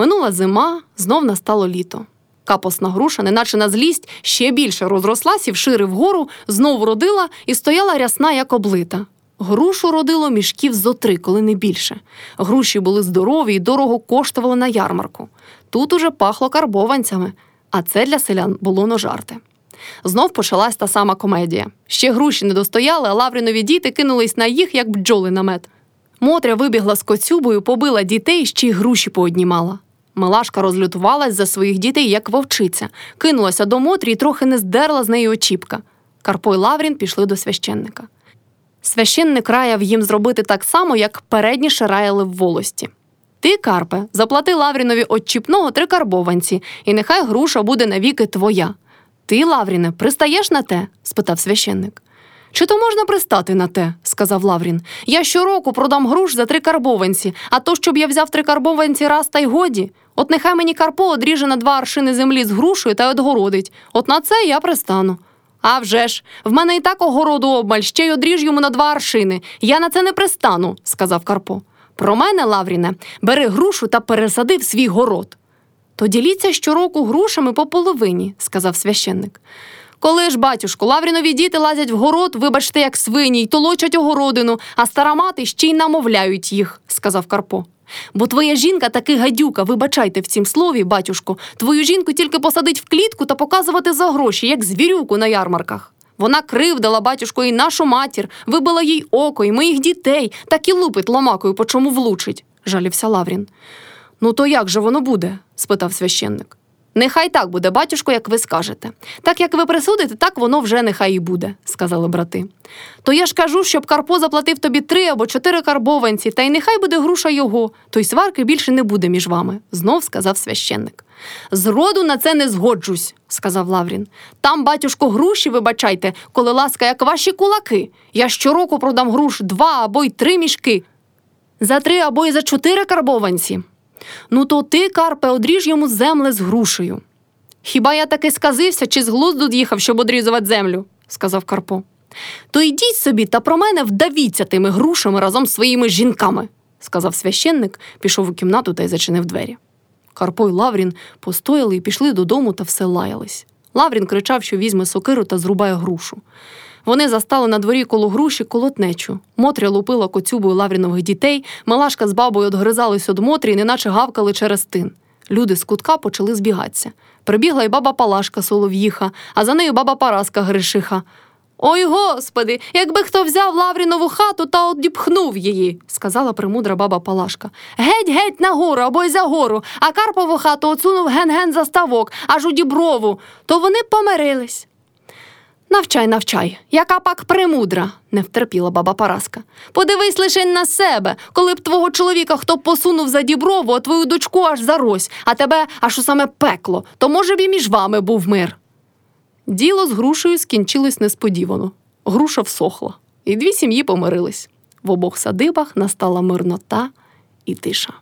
Минула зима, знов настало літо. Капосна груша, неначе на злість, ще більше розрослась і вшири вгору, знов родила і стояла рясна, як облита. Грушу родило мішків зо три, коли не більше. Груші були здорові і дорого коштували на ярмарку. Тут уже пахло карбованцями, а це для селян було на жарти. Знов почалась та сама комедія. Ще груші не достояли, а лаврінові діти кинулись на їх, як бджоли на мед. Мотря вибігла з коцюбою, побила дітей, ще й груші пооднімала. Милашка розлютувалась за своїх дітей, як вовчиця, кинулася до Мотрі і трохи не здерла з неї очіпка. Карпо й Лаврін пішли до священника. Священник раяв їм зробити так само, як передніше раяли в волості. Ти, Карпе, заплати Лаврінові отчіпного три карбованці, і нехай груша буде навіки твоя. Ти, Лавріне, пристаєш на те? спитав священник. Чи то можна пристати на те, сказав Лаврін. Я щороку продам груш за три карбованці, а то, щоб я взяв три карбованці раз та й годі. От нехай мені Карпо одріже на два аршини землі з грушею та й одгородить. От на це я пристану. «А вже ж, в мене і так огороду обмаль, ще й одріж йому на два аршини. Я на це не пристану, сказав Карпо. Про мене, Лавріне, бери грушу та пересади в свій город. То діліться щороку грушами по половині, сказав священник. Коли ж, батюшко, Лаврінові діти лазять в город, вибачте, як свині, й толочать огородину, а стара мати ще й намовляють їх, сказав Карпо. Бо твоя жінка таки гадюка, вибачайте в цім слові, батюшко, твою жінку тільки посадить в клітку та показувати за гроші, як звірюку на ярмарках. Вона кривдила батюшко і нашу матір, вибила їй око, і моїх дітей, так і лупить ломакою, по чому влучить, жалівся Лаврін. Ну, то як же воно буде? спитав священник. Нехай так буде, батюшко, як ви скажете. Так як ви присудите, так воно вже нехай і буде, сказали брати. То я ж кажу, щоб Карпо заплатив тобі три або чотири карбованці, та й нехай буде груша його, то й сварки більше не буде між вами, знов сказав священник. Зроду на це не згоджусь, сказав Лаврін. Там, батюшко, груші, вибачайте, коли ласка, як ваші кулаки. Я щороку продам груш два або й три мішки. За три або й за чотири карбованці. Ну, то ти, Карпе, одріж йому земле з грушею. Хіба я таки сказився, чи з глузду їхав, щоб одрізувати землю, сказав Карпо. То йдіть собі та про мене вдавіться тими грушами разом з своїми жінками, сказав священник, пішов у кімнату та й зачинив двері. Карпо й Лаврін постояли і пішли додому та все лаялись. Лаврін кричав, що візьме сокиру та зрубає грушу. Вони застали на дворі коло груші колотнечу. Мотря лупила коцюбою Лаврінових дітей, Малашка з бабою одгризались од Мотрі, неначе гавкали через тин. Люди з кутка почали збігатися. Прибігла й баба Палашка Солов'їха, а за нею баба Параска Гришиха. Ой господи, якби хто взяв Лаврінову хату та одіпхнув її, сказала премудра баба Палашка. Геть, геть на гору або й за гору, а Карпову хату отсунув ген-ген за ставок, аж у діброву, то вони помирились. Навчай, навчай, яка пак премудра, не втерпіла баба Параска. Подивись лише на себе, коли б твого чоловіка хто посунув за діброву, а твою дочку аж за рось, а тебе аж у саме пекло, то, може б і між вами був мир. Діло з грушею скінчилось несподівано. Груша всохла, і дві сім'ї помирились. В обох садибах настала мирнота і тиша.